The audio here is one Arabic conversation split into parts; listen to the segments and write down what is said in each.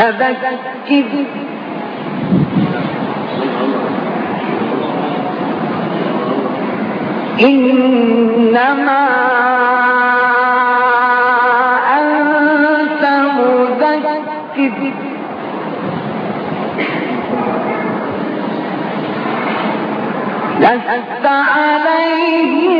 فذكر. إنما أنت مذكر. لست عليهم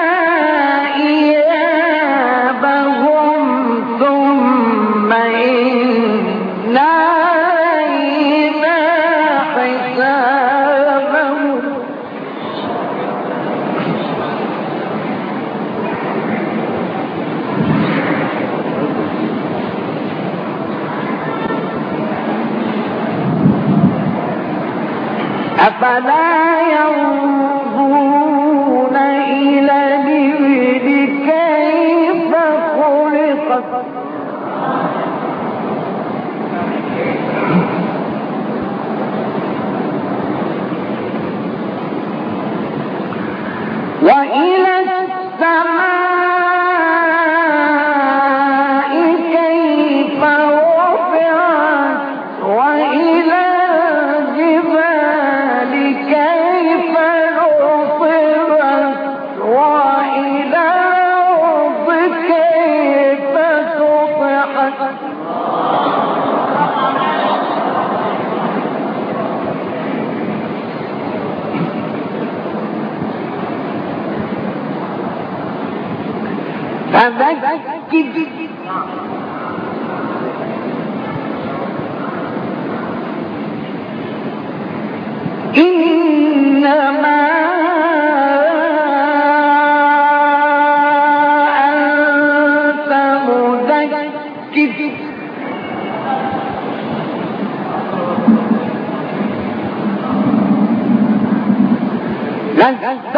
خلقت فذكر إنما أنت مذكر. لست